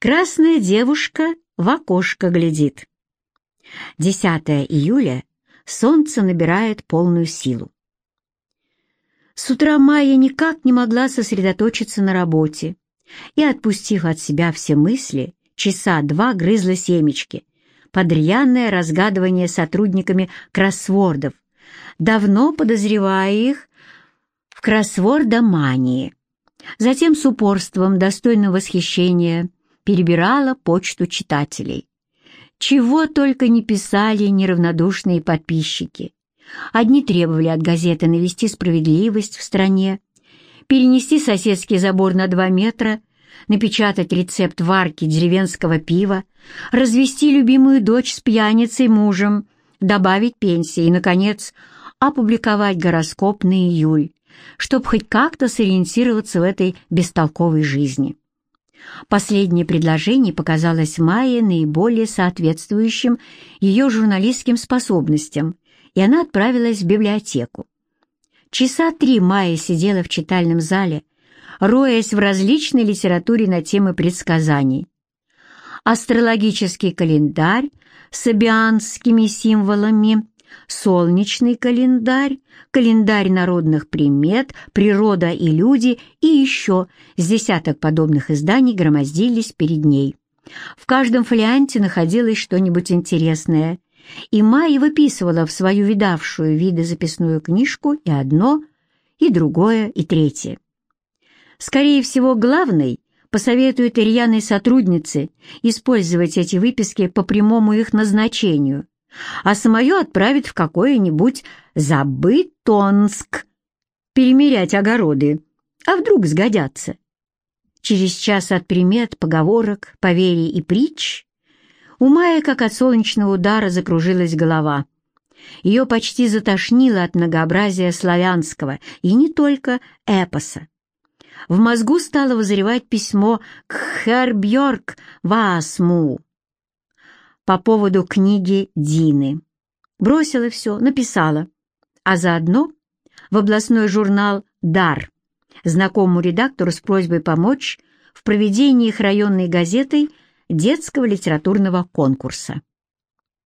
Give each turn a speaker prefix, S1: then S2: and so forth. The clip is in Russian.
S1: Красная девушка в окошко глядит. 10 июля солнце набирает полную силу. С утра Майя никак не могла сосредоточиться на работе и, отпустив от себя все мысли, часа два грызла семечки, подрьянное разгадывание сотрудниками кроссвордов, давно подозревая их в кроссвордомании. Затем с упорством, достойным восхищения, перебирала почту читателей. Чего только не писали неравнодушные подписчики. Одни требовали от газеты навести справедливость в стране, перенести соседский забор на два метра, напечатать рецепт варки деревенского пива, развести любимую дочь с пьяницей мужем, добавить пенсии и, наконец, опубликовать гороскоп на июль, чтобы хоть как-то сориентироваться в этой бестолковой жизни. Последнее предложение показалось Майе наиболее соответствующим ее журналистским способностям, и она отправилась в библиотеку. Часа три Майя сидела в читальном зале, роясь в различной литературе на темы предсказаний. Астрологический календарь с абианскими символами, солнечный календарь, календарь народных примет, природа и люди и еще с десяток подобных изданий громоздились перед ней. В каждом фолианте находилось что-нибудь интересное, и Майя выписывала в свою видавшую виды записную книжку и одно, и другое, и третье. Скорее всего, главный посоветует рьяной сотруднице использовать эти выписки по прямому их назначению, а самое отправит в какое-нибудь Забытонск перемерять огороды, а вдруг сгодятся. Через час от примет, поговорок, поверий и притч у Майи, как от солнечного удара, закружилась голова. Ее почти затошнило от многообразия славянского и не только эпоса. В мозгу стало вызревать письмо к Хербьорк Васму по поводу книги Дины. Бросила все, написала, а заодно в областной журнал «Дар» знакомому редактору с просьбой помочь в проведении их районной газетой детского литературного конкурса.